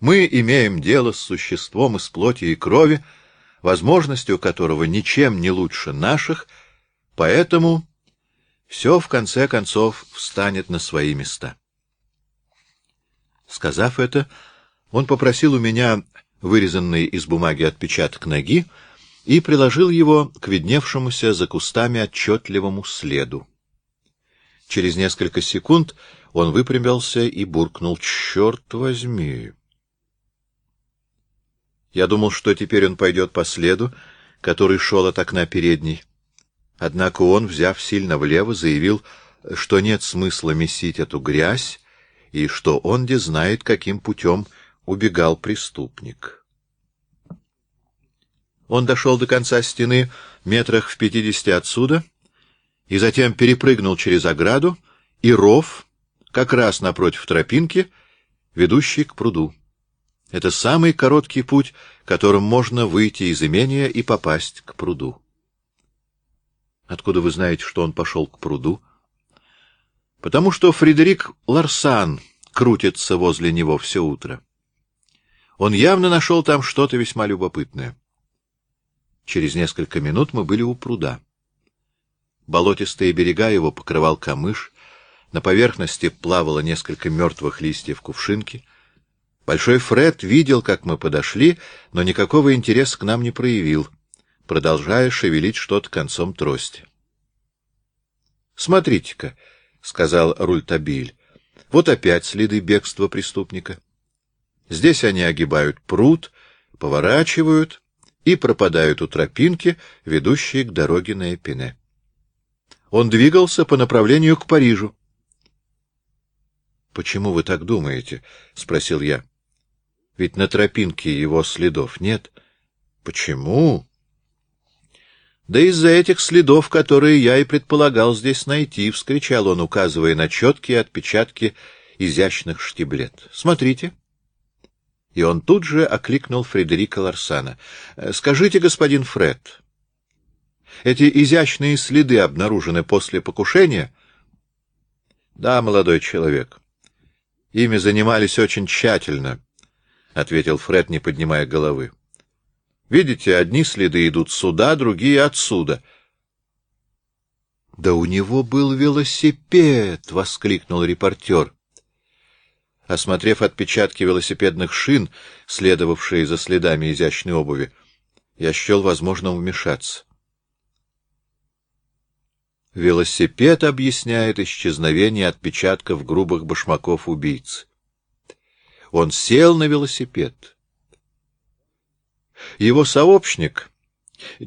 Мы имеем дело с существом из плоти и крови, возможностью которого ничем не лучше наших, поэтому все в конце концов встанет на свои места. Сказав это, он попросил у меня вырезанный из бумаги отпечаток ноги и приложил его к видневшемуся за кустами отчетливому следу. Через несколько секунд он выпрямился и буркнул «Черт возьми!». Я думал, что теперь он пойдет по следу, который шел от окна передней. Однако он, взяв сильно влево, заявил, что нет смысла месить эту грязь, и что он где знает, каким путем убегал преступник. Он дошел до конца стены метрах в пятидесяти отсюда и затем перепрыгнул через ограду и ров, как раз напротив тропинки, ведущий к пруду. Это самый короткий путь, которым можно выйти из имения и попасть к пруду. Откуда вы знаете, что он пошел к пруду? Потому что Фредерик Ларсан крутится возле него все утро. Он явно нашел там что-то весьма любопытное. Через несколько минут мы были у пруда. Болотистые берега его покрывал камыш, на поверхности плавало несколько мертвых листьев кувшинки. Большой Фред видел, как мы подошли, но никакого интереса к нам не проявил, продолжая шевелить что-то концом трости. — Смотрите-ка, — сказал Рультабиль, — вот опять следы бегства преступника. Здесь они огибают пруд, поворачивают и пропадают у тропинки, ведущей к дороге на Эпине. Он двигался по направлению к Парижу. — Почему вы так думаете? — спросил я. — Ведь на тропинке его следов нет. — Почему? — Да из-за этих следов, которые я и предполагал здесь найти, — вскричал он, указывая на четкие отпечатки изящных штиблет. — Смотрите. — и он тут же окликнул Фредерика Ларсана. — Скажите, господин Фред, эти изящные следы обнаружены после покушения? — Да, молодой человек. Ими занимались очень тщательно, — ответил Фред, не поднимая головы. — Видите, одни следы идут сюда, другие отсюда. — Да у него был велосипед! — воскликнул репортер. Осмотрев отпечатки велосипедных шин, следовавшие за следами изящной обуви, я счел возможным вмешаться. Велосипед объясняет исчезновение отпечатков грубых башмаков убийц. Он сел на велосипед. Его сообщник,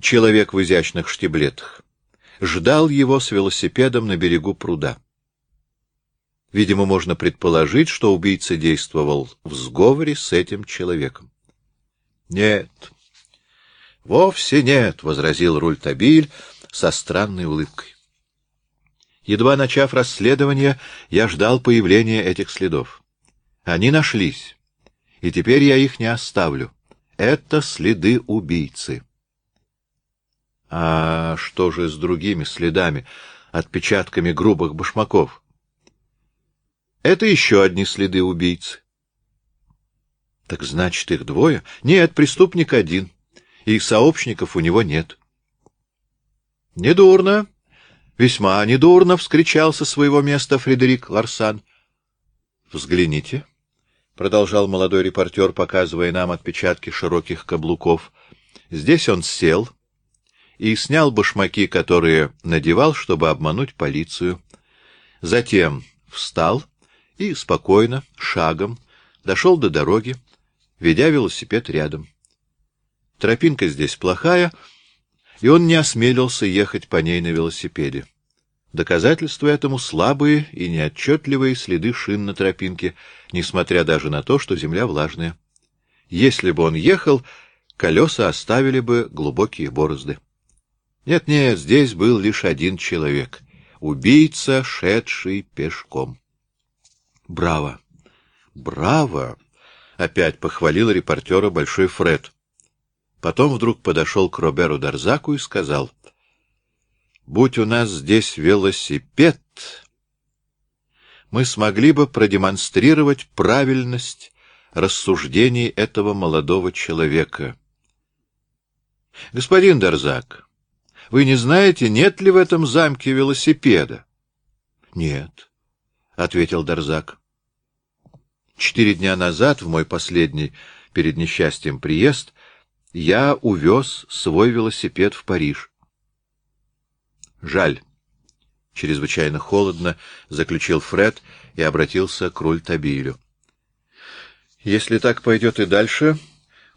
человек в изящных штиблетах, ждал его с велосипедом на берегу пруда. Видимо, можно предположить, что убийца действовал в сговоре с этим человеком. — Нет, вовсе нет, — возразил Рультабиль со странной улыбкой. Едва начав расследование, я ждал появления этих следов. Они нашлись, и теперь я их не оставлю. Это следы убийцы. А что же с другими следами, отпечатками грубых башмаков? Это еще одни следы убийцы. Так значит, их двое? Нет, преступник один. И сообщников у него нет. Недурно. Весьма недурно, — вскричал со своего места Фредерик Ларсан. Взгляните, — продолжал молодой репортер, показывая нам отпечатки широких каблуков. Здесь он сел и снял башмаки, которые надевал, чтобы обмануть полицию. Затем встал и спокойно, шагом, дошел до дороги, ведя велосипед рядом. Тропинка здесь плохая, и он не осмелился ехать по ней на велосипеде. Доказательства этому слабые и неотчетливые следы шин на тропинке, несмотря даже на то, что земля влажная. Если бы он ехал, колеса оставили бы глубокие борозды. Нет-нет, здесь был лишь один человек — убийца, шедший пешком. Браво! Браво! Опять похвалил репортера Большой Фред. Потом вдруг подошел к Роберу Дарзаку и сказал, «Будь у нас здесь велосипед, мы смогли бы продемонстрировать правильность рассуждений этого молодого человека. Господин Дарзак, вы не знаете, нет ли в этом замке велосипеда? Нет, ответил Дарзак. Четыре дня назад, в мой последний перед несчастьем приезд, я увез свой велосипед в Париж. Жаль. Чрезвычайно холодно заключил Фред и обратился к Рультабилю. Если так пойдет и дальше,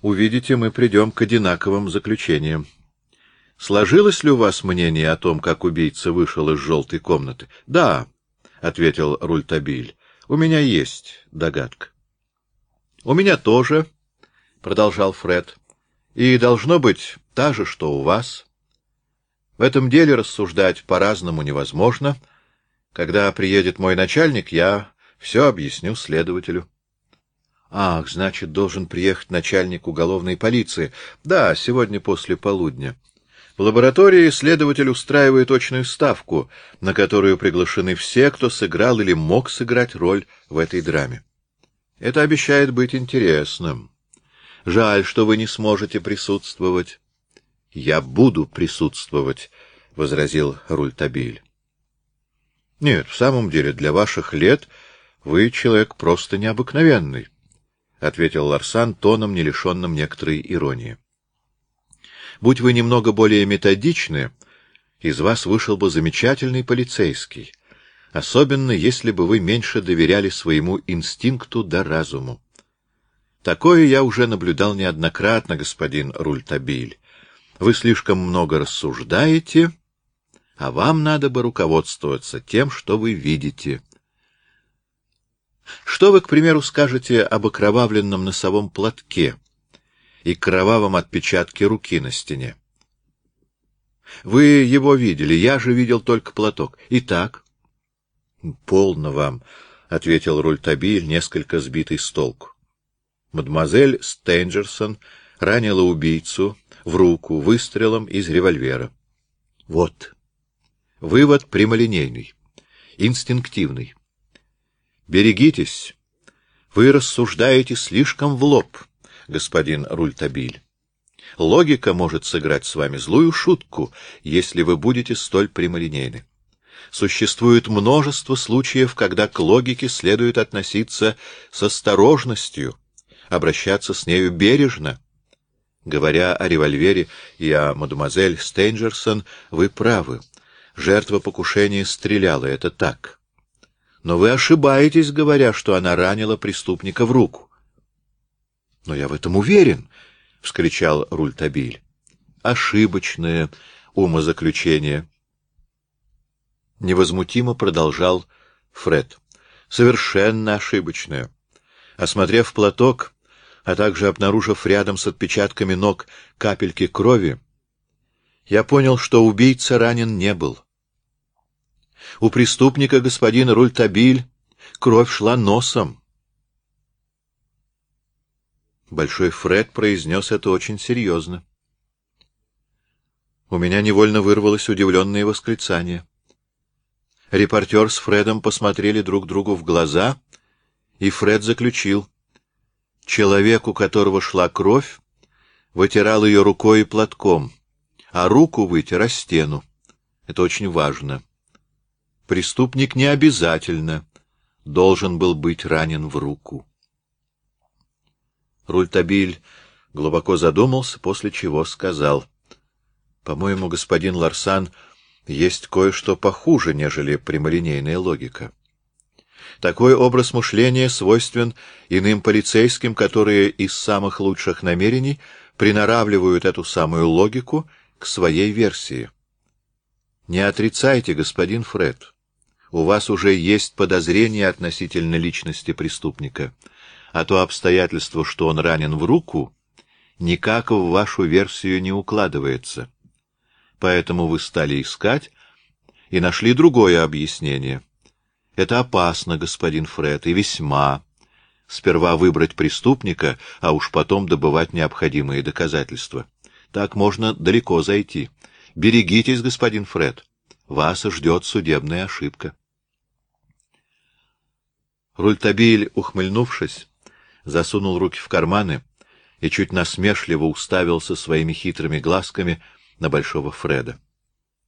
увидите, мы придем к одинаковым заключениям. Сложилось ли у вас мнение о том, как убийца вышел из желтой комнаты? — Да, — ответил Рультабиль, — у меня есть догадка. — У меня тоже, — продолжал Фред, — и должно быть та же, что у вас. В этом деле рассуждать по-разному невозможно. Когда приедет мой начальник, я все объясню следователю. Ах, значит, должен приехать начальник уголовной полиции. Да, сегодня после полудня. В лаборатории следователь устраивает очную ставку, на которую приглашены все, кто сыграл или мог сыграть роль в этой драме. Это обещает быть интересным. Жаль, что вы не сможете присутствовать. — Я буду присутствовать, — возразил Рультабиль. — Нет, в самом деле, для ваших лет вы человек просто необыкновенный. — ответил Ларсан тоном, не лишенным некоторой иронии. — Будь вы немного более методичны, из вас вышел бы замечательный полицейский, особенно если бы вы меньше доверяли своему инстинкту да разуму. Такое я уже наблюдал неоднократно, господин Рультабиль. Вы слишком много рассуждаете, а вам надо бы руководствоваться тем, что вы видите. Что вы, к примеру, скажете об окровавленном носовом платке и кровавом отпечатке руки на стене? Вы его видели, я же видел только платок. Итак? — Полно вам, — ответил Рультабиль, несколько сбитый с толку. Мадемуазель Стейнджерсон ранила убийцу в руку выстрелом из револьвера. Вот. Вывод прямолинейный, инстинктивный. Берегитесь. Вы рассуждаете слишком в лоб, господин Рультабиль. Логика может сыграть с вами злую шутку, если вы будете столь прямолинейны. Существует множество случаев, когда к логике следует относиться с осторожностью, обращаться с нею бережно. Говоря о револьвере и о мадемуазель Стейнджерсон, вы правы. Жертва покушения стреляла, это так. Но вы ошибаетесь, говоря, что она ранила преступника в руку. — Но я в этом уверен, — вскричал Рультабиль. — Ошибочное умозаключение. Невозмутимо продолжал Фред. — Совершенно ошибочное. Осмотрев платок, а также обнаружив рядом с отпечатками ног капельки крови, я понял, что убийца ранен не был. У преступника господина Рультабиль кровь шла носом. Большой Фред произнес это очень серьезно. У меня невольно вырвалось удивленное восклицание. Репортер с Фредом посмотрели друг другу в глаза, и Фред заключил. Человек, у которого шла кровь, вытирал ее рукой и платком, а руку вытер о стену. Это очень важно. Преступник не обязательно должен был быть ранен в руку. Рультабиль глубоко задумался, после чего сказал, «По-моему, господин Ларсан, есть кое-что похуже, нежели прямолинейная логика. Такой образ мышления свойствен иным полицейским, которые из самых лучших намерений приноравливают эту самую логику к своей версии. Не отрицайте, господин Фред. У вас уже есть подозрение относительно личности преступника, а то обстоятельство, что он ранен в руку, никак в вашу версию не укладывается. Поэтому вы стали искать и нашли другое объяснение. Это опасно, господин Фред, и весьма. Сперва выбрать преступника, а уж потом добывать необходимые доказательства. Так можно далеко зайти. Берегитесь, господин Фред. Вас ждет судебная ошибка. Рультабиль, ухмыльнувшись, засунул руки в карманы и чуть насмешливо уставился своими хитрыми глазками на Большого Фреда.